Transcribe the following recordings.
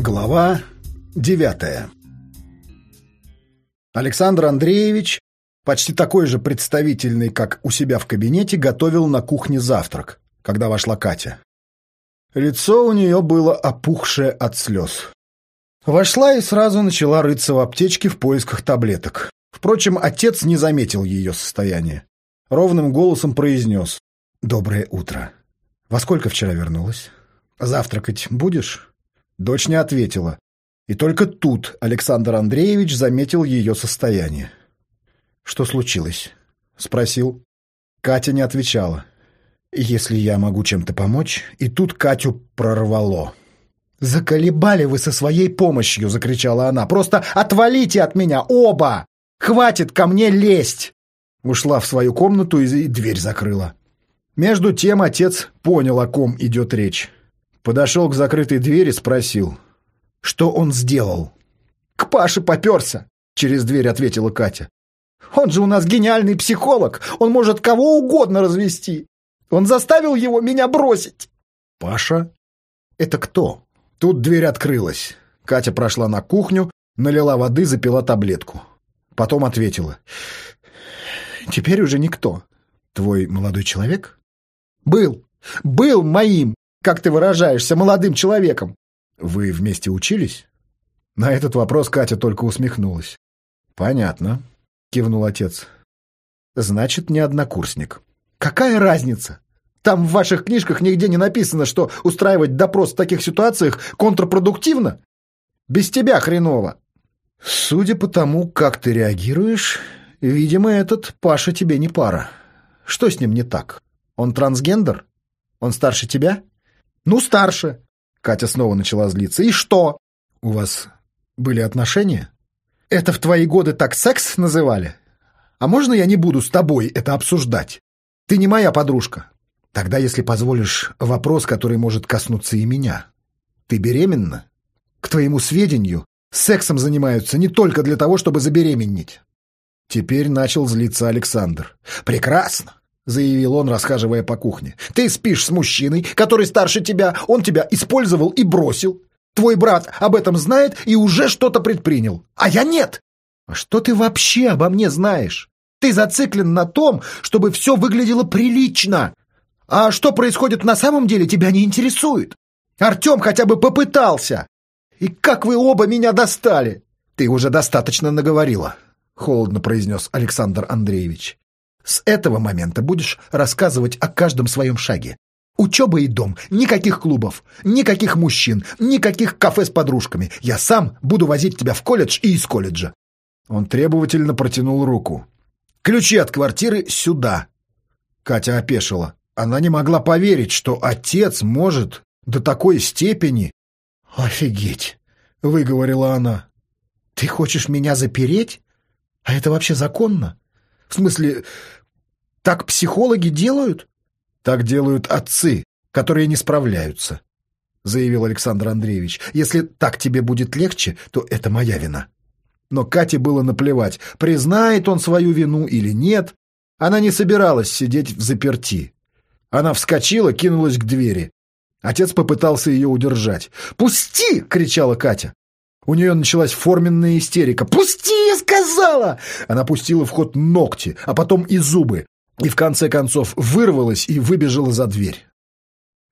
Глава девятая Александр Андреевич, почти такой же представительный, как у себя в кабинете, готовил на кухне завтрак, когда вошла Катя. Лицо у нее было опухшее от слез. Вошла и сразу начала рыться в аптечке в поисках таблеток. Впрочем, отец не заметил ее состояние. Ровным голосом произнес «Доброе утро. Во сколько вчера вернулась? Завтракать будешь?» Дочь не ответила. И только тут Александр Андреевич заметил ее состояние. «Что случилось?» — спросил. Катя не отвечала. «Если я могу чем-то помочь...» И тут Катю прорвало. «Заколебали вы со своей помощью!» — закричала она. «Просто отвалите от меня, оба! Хватит ко мне лезть!» Ушла в свою комнату и дверь закрыла. Между тем отец понял, о ком идет речь. Подошел к закрытой двери, спросил. «Что он сделал?» «К Паше поперся!» — через дверь ответила Катя. «Он же у нас гениальный психолог! Он может кого угодно развести! Он заставил его меня бросить!» «Паша? Это кто?» Тут дверь открылась. Катя прошла на кухню, налила воды, запила таблетку. Потом ответила. «Теперь уже никто. Твой молодой человек?» «Был. Был моим, как ты выражаешься, молодым человеком». «Вы вместе учились?» На этот вопрос Катя только усмехнулась. «Понятно», — кивнул отец. «Значит, не однокурсник». «Какая разница? Там в ваших книжках нигде не написано, что устраивать допрос в таких ситуациях контрпродуктивно. Без тебя хреново. Судя по тому, как ты реагируешь, видимо, этот Паша тебе не пара. Что с ним не так? Он трансгендер? Он старше тебя? Ну, старше. Катя снова начала злиться. И что? У вас были отношения? Это в твои годы так секс называли? А можно я не буду с тобой это обсуждать? Ты не моя подружка. Тогда, если позволишь, вопрос, который может коснуться и меня. Ты беременна? К твоему сведению, сексом занимаются не только для того, чтобы забеременеть. Теперь начал злиться Александр. «Прекрасно!» — заявил он, расхаживая по кухне. «Ты спишь с мужчиной, который старше тебя, он тебя использовал и бросил. Твой брат об этом знает и уже что-то предпринял, а я нет. А что ты вообще обо мне знаешь? Ты зациклен на том, чтобы все выглядело прилично. А что происходит на самом деле, тебя не интересует. Артем хотя бы попытался. И как вы оба меня достали? Ты уже достаточно наговорила, холодно произнес Александр Андреевич. С этого момента будешь рассказывать о каждом своем шаге. Учеба и дом, никаких клубов, никаких мужчин, никаких кафе с подружками. Я сам буду возить тебя в колледж и из колледжа. Он требовательно протянул руку. Ключи от квартиры сюда. Катя опешила. Она не могла поверить, что отец может до такой степени... «Офигеть!» — выговорила она. «Ты хочешь меня запереть? А это вообще законно? В смысле, так психологи делают?» «Так делают отцы, которые не справляются», — заявил Александр Андреевич. «Если так тебе будет легче, то это моя вина». Но Кате было наплевать, признает он свою вину или нет. Она не собиралась сидеть в заперти. Она вскочила, кинулась к двери. Отец попытался ее удержать. «Пусти!» — кричала Катя. У нее началась форменная истерика. «Пусти!» — я сказала! Она пустила в ход ногти, а потом и зубы. И в конце концов вырвалась и выбежала за дверь.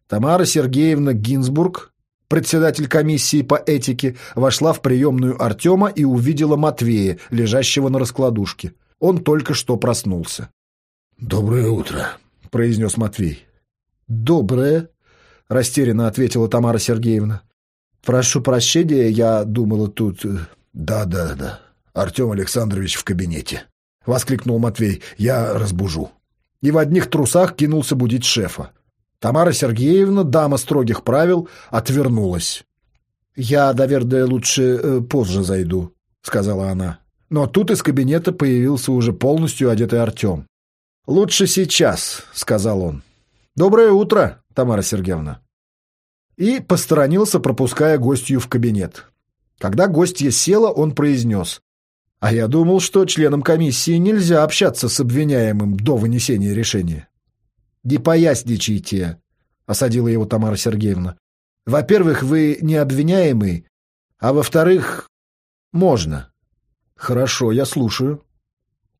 Тамара Сергеевна Гинзбург, председатель комиссии по этике, вошла в приемную Артема и увидела Матвея, лежащего на раскладушке. Он только что проснулся. «Доброе утро», — произнес Матвей. «Доброе», — растерянно ответила Тамара Сергеевна. «Прошу прощения, я думала тут...» «Да-да-да, Артем Александрович в кабинете», — воскликнул Матвей. «Я разбужу». И в одних трусах кинулся будить шефа. Тамара Сергеевна, дама строгих правил, отвернулась. «Я, наверное, лучше э, позже зайду», — сказала она. Но тут из кабинета появился уже полностью одетый Артем. «Лучше сейчас», — сказал он. «Доброе утро, Тамара Сергеевна». И посторонился, пропуская гостью в кабинет. Когда гостья села, он произнес. «А я думал, что членам комиссии нельзя общаться с обвиняемым до вынесения решения». «Не поясничайте», — осадила его Тамара Сергеевна. «Во-первых, вы не обвиняемый, А во-вторых, можно. Хорошо, я слушаю.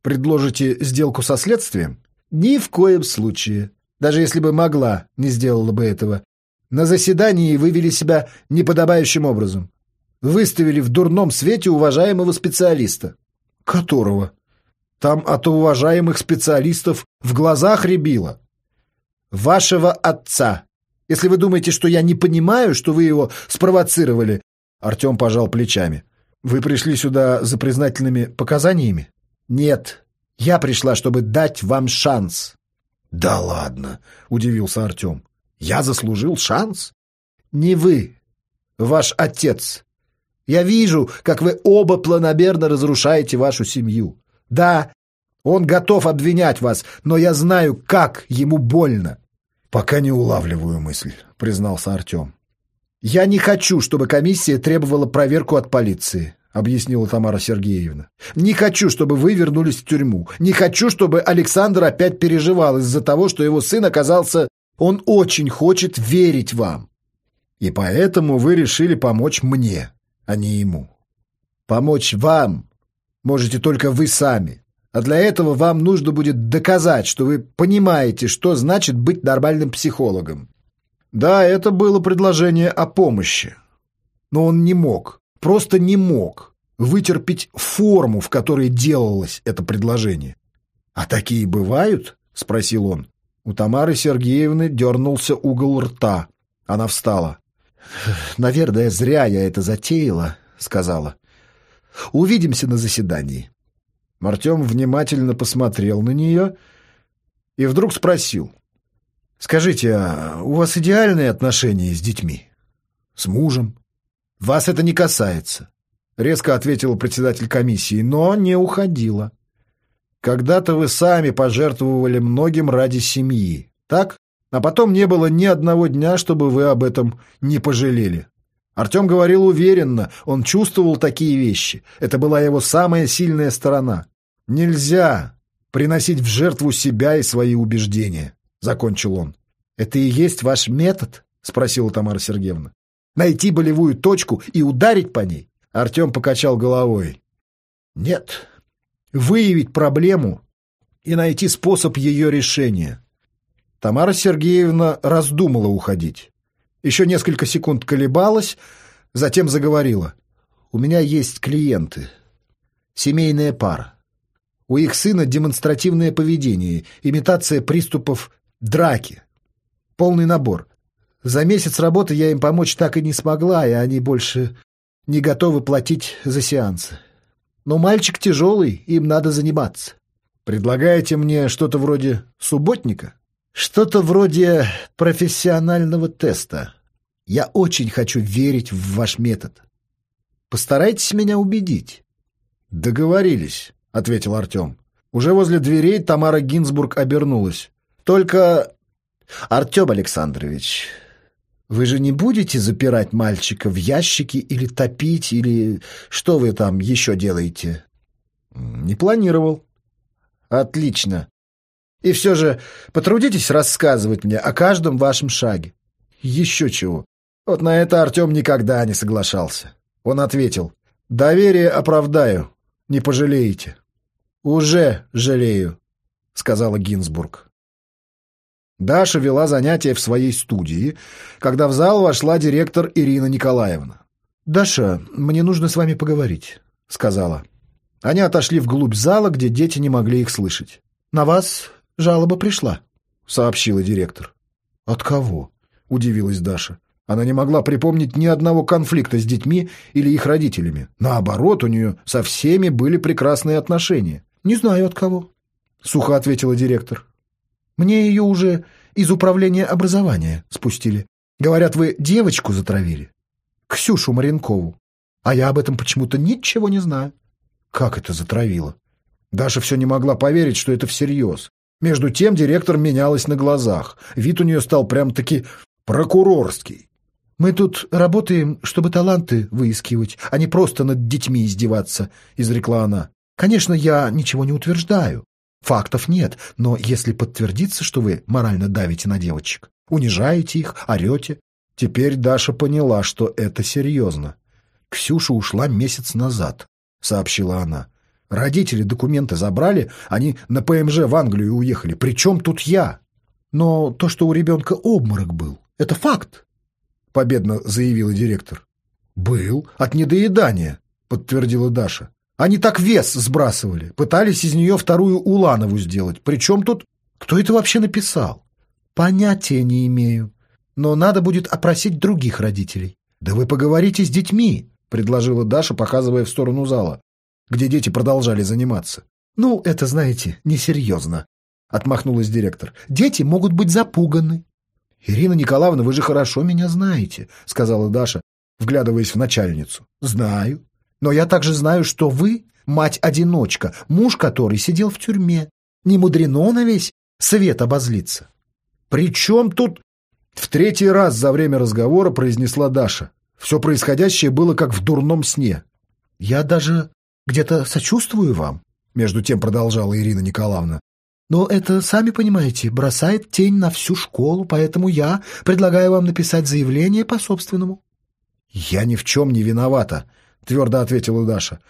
Предложите сделку со следствием? Ни в коем случае. Даже если бы могла, не сделала бы этого. На заседании вы вели себя неподобающим образом. Выставили в дурном свете уважаемого специалиста. Которого? Там от уважаемых специалистов в глазах рябило. Вашего отца. Если вы думаете, что я не понимаю, что вы его спровоцировали... Артем пожал плечами. Вы пришли сюда за признательными показаниями? Нет. Я пришла, чтобы дать вам шанс. Да ладно, удивился Артем. Я заслужил шанс? Не вы, ваш отец. Я вижу, как вы оба планомерно разрушаете вашу семью. Да, он готов обвинять вас, но я знаю, как ему больно. Пока не улавливаю мысль, признался Артем. Я не хочу, чтобы комиссия требовала проверку от полиции. — объяснила Тамара Сергеевна. «Не хочу, чтобы вы вернулись в тюрьму. Не хочу, чтобы Александр опять переживал из-за того, что его сын оказался... Он очень хочет верить вам. И поэтому вы решили помочь мне, а не ему. Помочь вам можете только вы сами. А для этого вам нужно будет доказать, что вы понимаете, что значит быть нормальным психологом. Да, это было предложение о помощи. Но он не мог, просто не мог вытерпеть форму, в которой делалось это предложение. «А такие бывают?» — спросил он. У Тамары Сергеевны дернулся угол рта. Она встала. «Наверное, зря я это затеяла», — сказала. «Увидимся на заседании». Артем внимательно посмотрел на нее и вдруг спросил. «Скажите, а у вас идеальные отношения с детьми? С мужем? Вас это не касается», — резко ответила председатель комиссии, но не уходила. «Когда-то вы сами пожертвовали многим ради семьи, так? А потом не было ни одного дня, чтобы вы об этом не пожалели». Артем говорил уверенно, он чувствовал такие вещи. Это была его самая сильная сторона. «Нельзя приносить в жертву себя и свои убеждения», — закончил он. «Это и есть ваш метод?» — спросила Тамара Сергеевна. «Найти болевую точку и ударить по ней?» Артем покачал головой. «Нет. Выявить проблему и найти способ ее решения». Тамара Сергеевна раздумала уходить. Еще несколько секунд колебалась, затем заговорила. «У меня есть клиенты. Семейная пара. У их сына демонстративное поведение, имитация приступов драки. Полный набор. За месяц работы я им помочь так и не смогла, и они больше не готовы платить за сеансы. Но мальчик тяжелый, им надо заниматься. Предлагаете мне что-то вроде субботника? Что-то вроде профессионального теста. Я очень хочу верить в ваш метод. Постарайтесь меня убедить. Договорились, ответил Артем. Уже возле дверей Тамара Гинзбург обернулась. Только, Артем Александрович, вы же не будете запирать мальчика в ящике или топить, или что вы там еще делаете? Не планировал. Отлично. И все же потрудитесь рассказывать мне о каждом вашем шаге. Еще чего. Вот на это Артем никогда не соглашался. Он ответил, «Доверие оправдаю, не пожалеете». «Уже жалею», — сказала Гинзбург. Даша вела занятия в своей студии, когда в зал вошла директор Ирина Николаевна. «Даша, мне нужно с вами поговорить», — сказала. Они отошли вглубь зала, где дети не могли их слышать. «На вас жалоба пришла», — сообщила директор. «От кого?» — удивилась Даша. Она не могла припомнить ни одного конфликта с детьми или их родителями. Наоборот, у нее со всеми были прекрасные отношения. «Не знаю от кого», — сухо ответила директор. «Мне ее уже из управления образования спустили. Говорят, вы девочку затравили. Ксюшу Маренкову. А я об этом почему-то ничего не знаю». «Как это затравило?» Даша все не могла поверить, что это всерьез. Между тем директор менялась на глазах. Вид у нее стал прям-таки прокурорский. «Мы тут работаем, чтобы таланты выискивать, а не просто над детьми издеваться», — изрекла она. «Конечно, я ничего не утверждаю. Фактов нет, но если подтвердится, что вы морально давите на девочек, унижаете их, орете...» Теперь Даша поняла, что это серьезно. Ксюша ушла месяц назад, сообщила она. Родители документы забрали, они на ПМЖ в Англию уехали. Причем тут я? Но то, что у ребенка обморок был, это факт, победно заявила директор. Был, от недоедания, подтвердила Даша. Они так вес сбрасывали, пытались из нее вторую Уланову сделать. Причем тут... Кто это вообще написал? Понятия не имею. Но надо будет опросить других родителей. Да вы поговорите с детьми, предложила Даша, показывая в сторону зала, где дети продолжали заниматься. Ну, это, знаете, несерьезно, отмахнулась директор. Дети могут быть запуганы. Ирина Николаевна, вы же хорошо меня знаете, сказала Даша, вглядываясь в начальницу. Знаю. Но я также знаю, что вы мать-одиночка, муж который сидел в тюрьме. Не мудрено на весь свет обозлиться. «При чем тут...» В третий раз за время разговора произнесла Даша. Все происходящее было как в дурном сне. «Я даже где-то сочувствую вам», — между тем продолжала Ирина Николаевна. «Но это, сами понимаете, бросает тень на всю школу, поэтому я предлагаю вам написать заявление по собственному». «Я ни в чем не виновата», — твердо ответила Даша.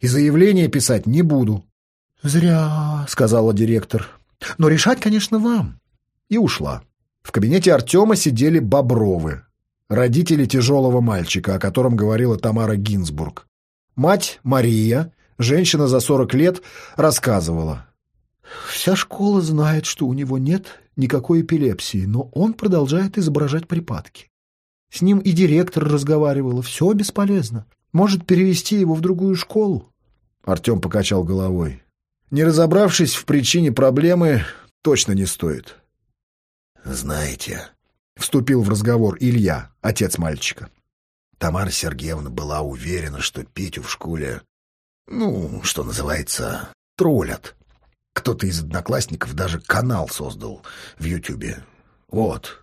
«И заявление писать не буду». «Зря», — сказала директор. «Но решать, конечно, вам». И ушла. В кабинете Артема сидели Бобровы, родители тяжелого мальчика, о котором говорила Тамара Гинзбург. Мать Мария, женщина за сорок лет, рассказывала. «Вся школа знает, что у него нет никакой эпилепсии, но он продолжает изображать припадки. С ним и директор разговаривала. Все бесполезно. Может, перевести его в другую школу?» Артем покачал головой. Не разобравшись в причине проблемы, точно не стоит. «Знаете...» — вступил в разговор Илья, отец мальчика. Тамара Сергеевна была уверена, что Петю в школе, ну, что называется, троллят. Кто-то из одноклассников даже канал создал в Ютубе. Вот.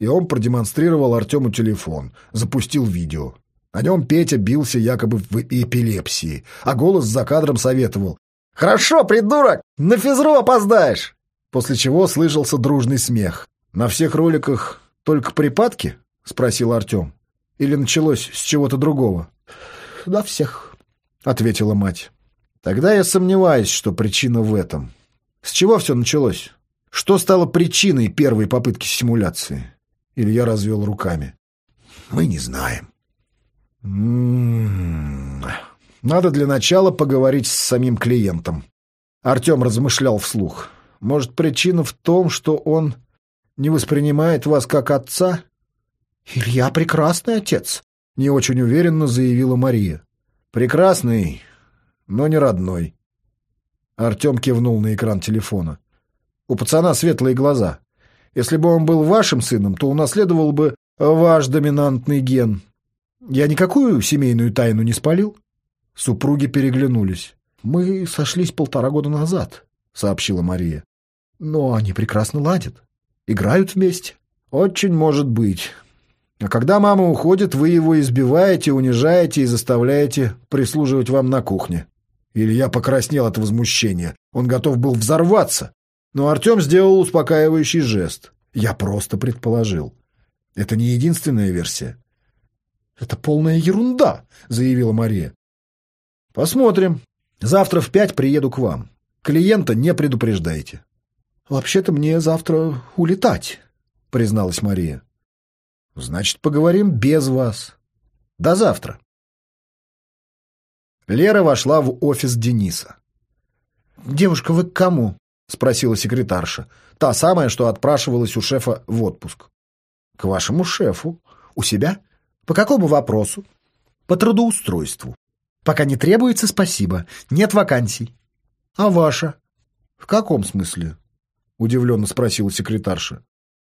И он продемонстрировал Артему телефон, запустил видео. На нем Петя бился якобы в эпилепсии, а голос за кадром советовал. «Хорошо, придурок! На физру опоздаешь!» После чего слышался дружный смех. «На всех роликах только припадки?» — спросил Артем. «Или началось с чего-то другого?» «На всех», — ответила мать. «Тогда я сомневаюсь, что причина в этом. С чего все началось? Что стало причиной первой попытки симуляции?» Илья развел руками. «Мы не знаем». «М -м -м. Надо для начала поговорить с самим клиентом». Артем размышлял вслух. «Может, причина в том, что он не воспринимает вас как отца?» «Илья прекрасный отец», — не очень уверенно заявила Мария. «Прекрасный, но не родной». Артем кивнул на экран телефона. «У пацана светлые глаза. Если бы он был вашим сыном, то унаследовал бы ваш доминантный ген. Я никакую семейную тайну не спалил?» Супруги переглянулись. «Мы сошлись полтора года назад», — сообщила Мария. «Но они прекрасно ладят. Играют вместе. Очень может быть. А когда мама уходит, вы его избиваете, унижаете и заставляете прислуживать вам на кухне. Илья покраснел от возмущения. Он готов был взорваться. Но Артем сделал успокаивающий жест. Я просто предположил. Это не единственная версия. «Это полная ерунда», — заявила Мария. «Посмотрим. Завтра в пять приеду к вам. Клиента не предупреждайте». «Вообще-то мне завтра улетать», — призналась Мария. «Значит, поговорим без вас. До завтра». Лера вошла в офис Дениса. «Девушка, вы к кому?» — спросила секретарша. Та самая, что отпрашивалась у шефа в отпуск. «К вашему шефу. У себя? По какому вопросу?» «По трудоустройству. Пока не требуется, спасибо. Нет вакансий». «А ваша?» «В каком смысле?» — удивленно спросила секретарша.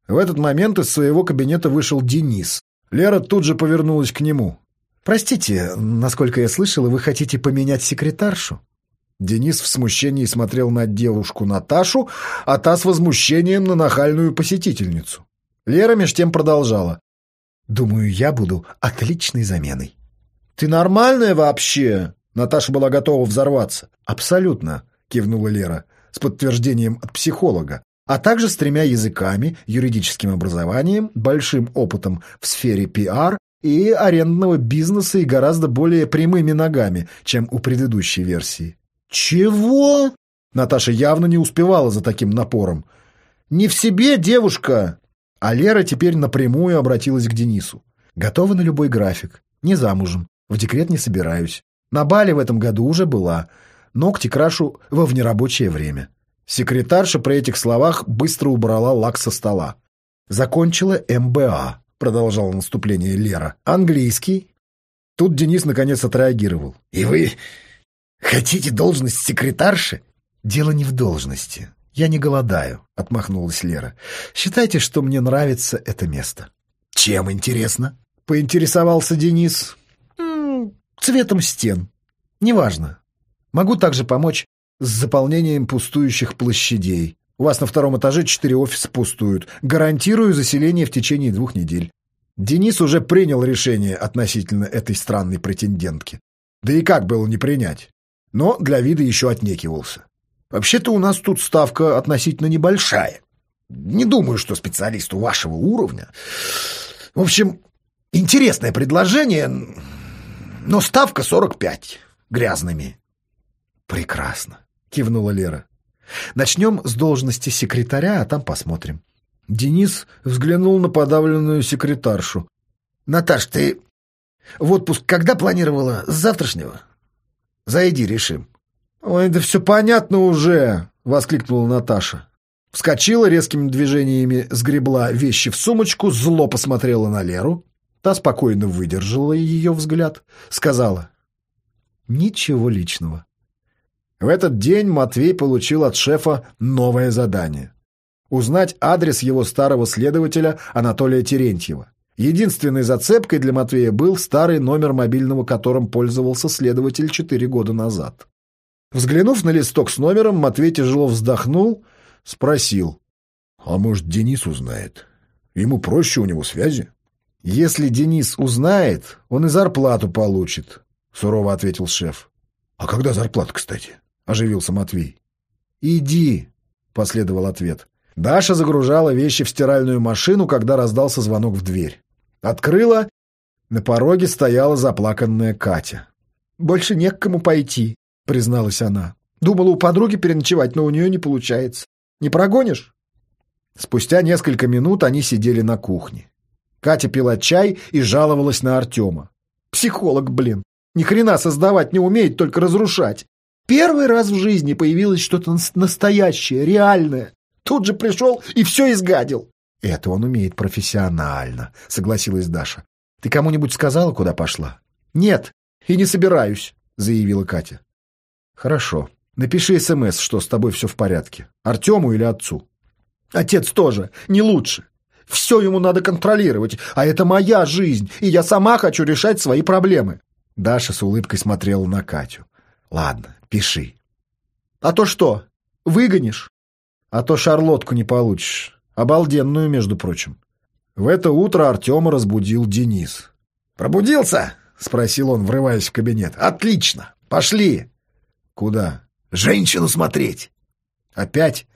В этот момент из своего кабинета вышел Денис. Лера тут же повернулась к нему. «Простите, насколько я слышала, вы хотите поменять секретаршу?» Денис в смущении смотрел на девушку Наташу, а та с возмущением на нахальную посетительницу. Лера меж тем продолжала. «Думаю, я буду отличной заменой». «Ты нормальная вообще?» Наташа была готова взорваться. «Абсолютно», — кивнула Лера с подтверждением от психолога, а также с тремя языками, юридическим образованием, большим опытом в сфере пиар и арендного бизнеса и гораздо более прямыми ногами, чем у предыдущей версии. «Чего?» Наташа явно не успевала за таким напором. «Не в себе, девушка!» А Лера теперь напрямую обратилась к Денису. «Готова на любой график. Не замужем. В декрет не собираюсь. На Бали в этом году уже была. Ногти крашу во внерабочее время». Секретарша при этих словах быстро убрала лак со стола. «Закончила МБА», — продолжала наступление Лера. «Английский». Тут Денис наконец отреагировал. «И вы хотите должность секретарши?» «Дело не в должности. Я не голодаю», — отмахнулась Лера. «Считайте, что мне нравится это место». «Чем интересно?» — поинтересовался Денис. «Цветом стен. Неважно. Могу также помочь с заполнением пустующих площадей. У вас на втором этаже четыре офиса пустуют. Гарантирую заселение в течение двух недель». Денис уже принял решение относительно этой странной претендентки. Да и как было не принять? Но для вида еще отнекивался. Вообще-то у нас тут ставка относительно небольшая. Не думаю, что специалисту вашего уровня. В общем, интересное предложение, но ставка 45 грязными. Прекрасно, кивнула Лера. Начнем с должности секретаря, а там посмотрим. Денис взглянул на подавленную секретаршу. Наташ, ты в отпуск когда планировала? С завтрашнего? Зайди, решим. «Ой, да все понятно уже!» — воскликнула Наташа. Вскочила резкими движениями, сгребла вещи в сумочку, зло посмотрела на Леру. Та спокойно выдержала ее взгляд, сказала «Ничего личного». В этот день Матвей получил от шефа новое задание — узнать адрес его старого следователя Анатолия Терентьева. Единственной зацепкой для Матвея был старый номер мобильного, которым пользовался следователь четыре года назад. Взглянув на листок с номером, Матвей тяжело вздохнул, спросил. — А может, Денис узнает? Ему проще, у него связи. — Если Денис узнает, он и зарплату получит, — сурово ответил шеф. — А когда зарплата, кстати? — оживился Матвей. — Иди, — последовал ответ. Даша загружала вещи в стиральную машину, когда раздался звонок в дверь. Открыла, на пороге стояла заплаканная Катя. — Больше не к кому пойти, призналась она. Думала у подруги переночевать, но у нее не получается. Не прогонишь? Спустя несколько минут они сидели на кухне. Катя пила чай и жаловалась на Артема. Психолог, блин. Ни хрена создавать не умеет, только разрушать. Первый раз в жизни появилось что-то настоящее, реальное. Тут же пришел и все изгадил. Это он умеет профессионально, согласилась Даша. Ты кому-нибудь сказала, куда пошла? Нет, и не собираюсь, заявила Катя. Хорошо. Напиши СМС, что с тобой все в порядке. Артему или отцу. Отец тоже. Не лучше. Все ему надо контролировать, а это моя жизнь, и я сама хочу решать свои проблемы. Даша с улыбкой смотрела на Катю. Ладно, пиши. А то что, выгонишь? А то шарлотку не получишь. Обалденную, между прочим. В это утро Артема разбудил Денис. «Пробудился?» — спросил он, врываясь в кабинет. «Отлично! Пошли!» Куда? Женщину смотреть. Опять?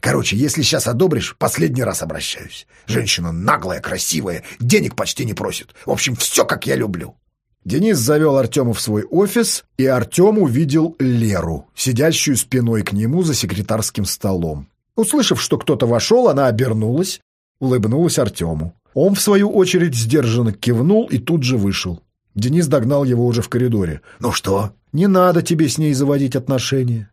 Короче, если сейчас одобришь, последний раз обращаюсь. Женщина наглая, красивая, денег почти не просит. В общем, все, как я люблю. Денис завел Артема в свой офис, и Артем увидел Леру, сидящую спиной к нему за секретарским столом. Услышав, что кто-то вошел, она обернулась, улыбнулась Артему. Он, в свою очередь, сдержанно кивнул и тут же вышел. Денис догнал его уже в коридоре. «Ну что?» Не надо тебе с ней заводить отношения.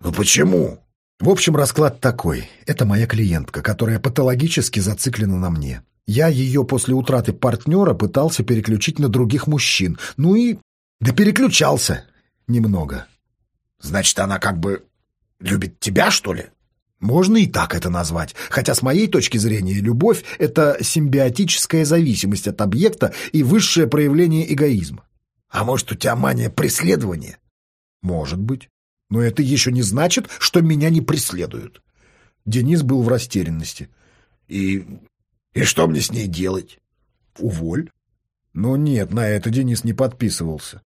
Ну почему? В общем, расклад такой. Это моя клиентка, которая патологически зациклена на мне. Я ее после утраты партнера пытался переключить на других мужчин. Ну и... Да переключался. Немного. Значит, она как бы любит тебя, что ли? Можно и так это назвать. Хотя с моей точки зрения любовь — это симбиотическая зависимость от объекта и высшее проявление эгоизма. А может, у тебя мания преследования? Может быть. Но это еще не значит, что меня не преследуют. Денис был в растерянности. И... и что мне с ней делать? Уволь. Но нет, на это Денис не подписывался.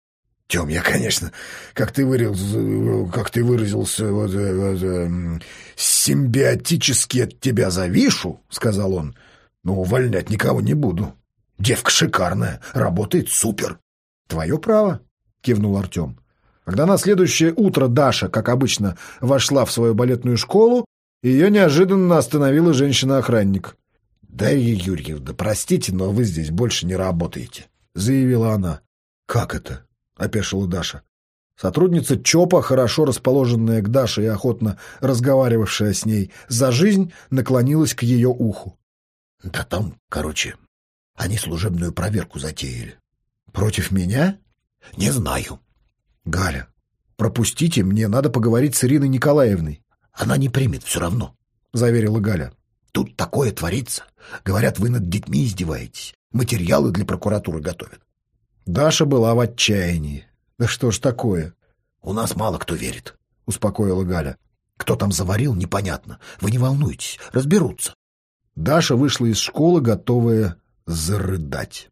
Тем, я, конечно, как ты выразился, как ты выразился, вот, вот, э, симбиотически от тебя завишу, сказал он, но увольнять никого не буду. Девка шикарная, работает супер. Твое право, кивнул Артем. Когда на следующее утро Даша, как обычно, вошла в свою балетную школу, ее неожиданно остановила женщина-охранник. «Дарья Юрьевна, простите, но вы здесь больше не работаете», — заявила она. «Как это?» — опешила Даша. Сотрудница ЧОПа, хорошо расположенная к Даше и охотно разговаривавшая с ней за жизнь, наклонилась к ее уху. «Да там, короче, они служебную проверку затеяли». «Против меня?» «Не знаю». «Галя, пропустите, мне надо поговорить с Ириной Николаевной». «Она не примет все равно», — заверила Галя. «Тут такое творится. Говорят, вы над детьми издеваетесь. Материалы для прокуратуры готовят». Даша была в отчаянии. «Да что ж такое?» «У нас мало кто верит», — успокоила Галя. «Кто там заварил, непонятно. Вы не волнуйтесь, разберутся». Даша вышла из школы, готовая зарыдать.